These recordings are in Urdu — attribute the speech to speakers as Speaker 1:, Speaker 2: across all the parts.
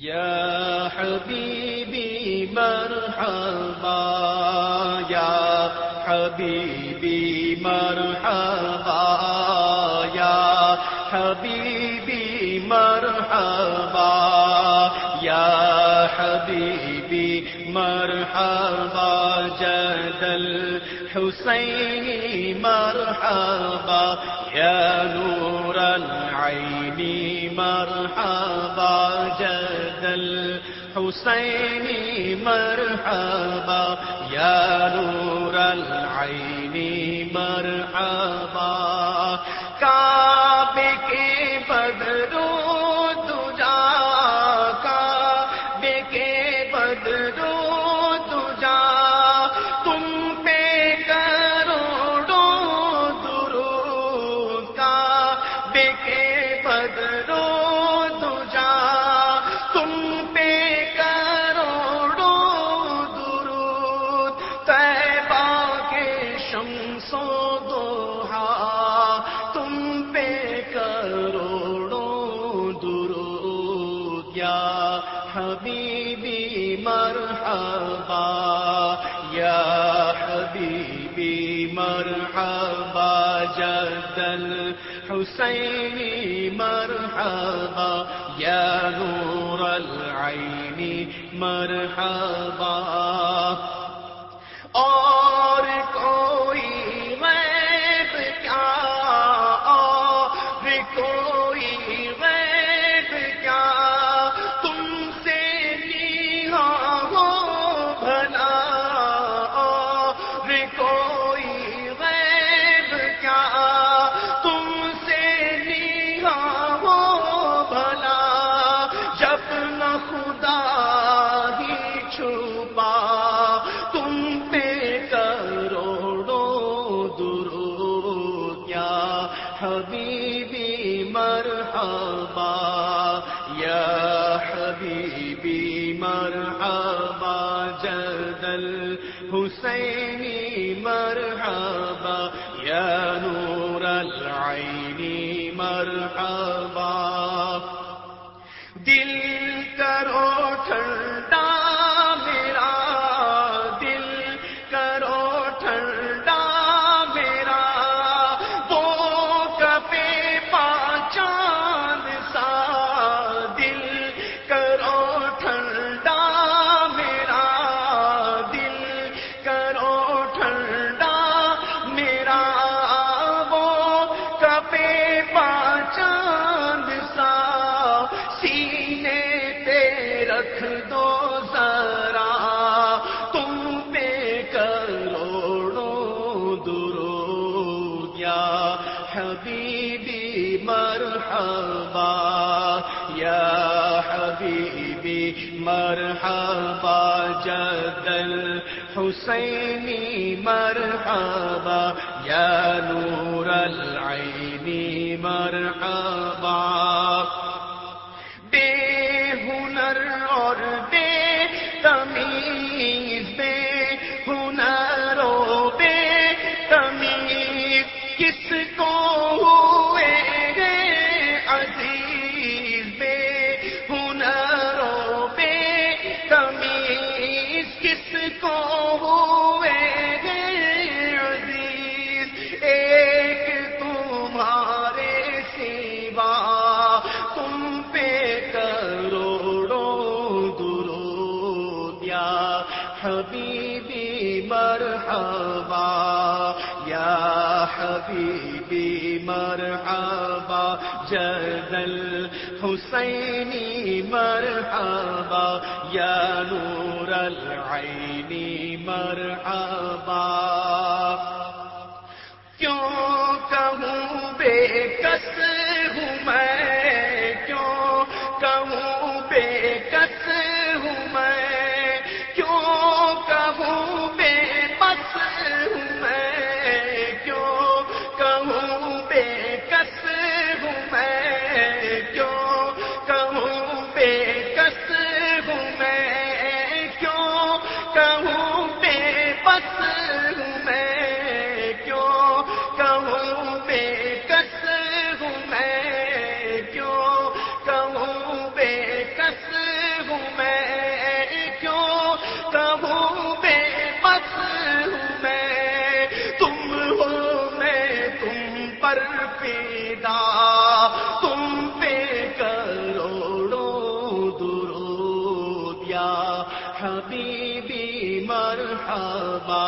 Speaker 1: یا حبیبی مرحبا یا حبیبی مرحبا یا حبیبی مرحبا یا حبیبی مرحبا جدل حسینی مرحبا یا نور العین مرحبا، جد الحسینی مرحبا یا نور العین مرحبا. کعبے کے بدرو تجا، کعبے کے بدرو تجا. تم پہ کروڑوں درود، کعبے کے بدرو یا حبیبی مرحبا یا حبیبی مرحبا جد الحسینی مرحبا یا نور العین مرحبا۔ اور حبیبی مرحبا یا حبیبی مرحبا جد الحسینی مرحبا یا نور العین مرحبا۔ دل کرو مرحبا یا حبیبی مرحبا جدل حسینی مرحبا یا نور العینی مرحبا حبیبی مرحبا یا حبیبی مرحبا جدل حسینی مرحبا یا نور العینی مرحبا۔ حبیبی مرحبا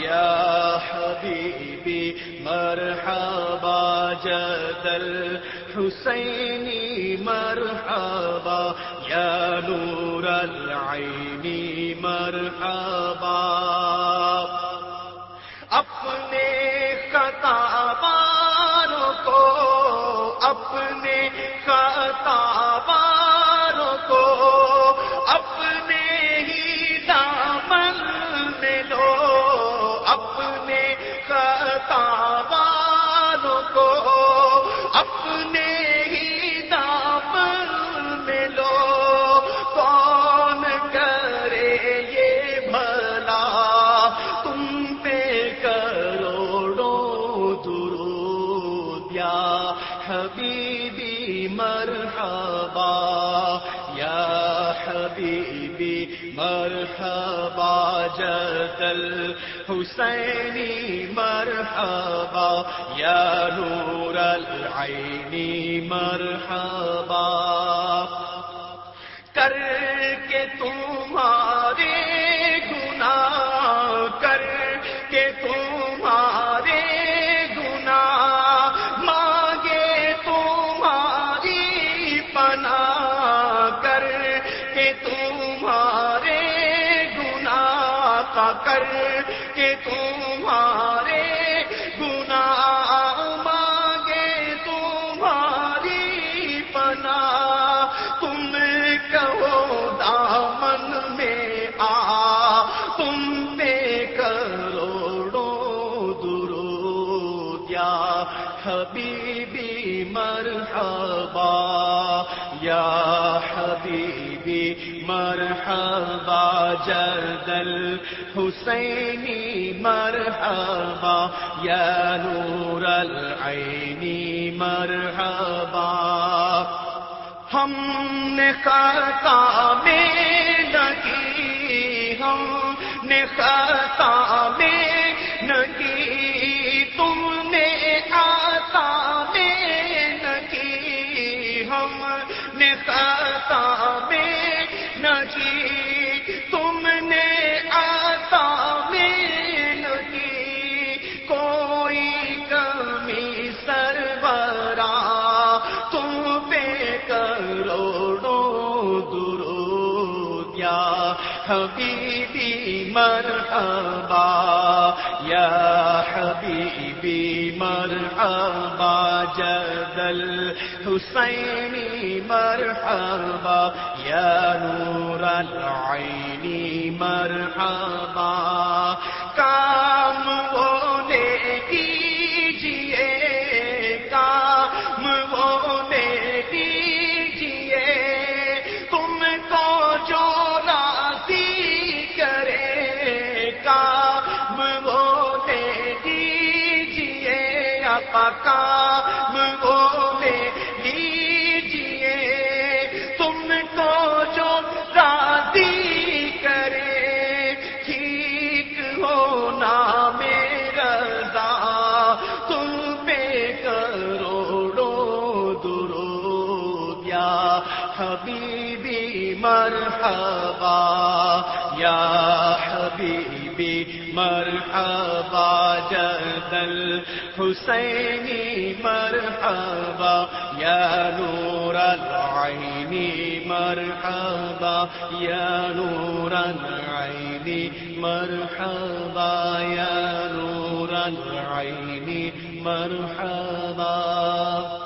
Speaker 1: یا حبیبی مرحبا جدل حسینی مرحبا یا نور العینی مرحبا۔ لو اپنے خطا باروں کو، اپنے ہی دامن میں لو۔ کون کرے یہ بھلا؟ تم پہ کروڑوں درود یا حبیبی مرحبا، یا حبیبی مرحبا، جدل حسینی مرحبا، یا نور العینی مرحبا۔ کر کے تمہارے گنا کر کے تمہارے گنا مانگے تمہاری پنا کر کے تمہارے کر کے تمہارے گنا مانگے، تمہاری پنا تم کہو دامن میں آ، تم پہ کروڑوں درود۔ یا حبیبی مرحبا، یا حبیبی مرحبا، جدل حسینی مرحبا، یا نور العینی مرحبا۔ ہم نے خطا میں نگی ہم نے خطا میں نگی تم نے آتا میں نگی ہم نے خطا میں کروڑوں درود یا حبیبی مرحبا یا حبیبی مرحبا جدل حسینی مرحبا یا نور العینی مرحبا کام بولے کام بولے دیجیے آپ کام بولے دیجیے تم کو جو راضی کرے، ٹھیک ہونا میرا تم پہ کروڑوں درود، یا حبیبی مرحبا، یا حبیبی مرحبا جدل حسینی مرحبا، یا نور العینی مرحبا، یا نور العینی مرحبا، یا نور العینی مرحبا۔